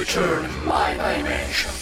return my dimension.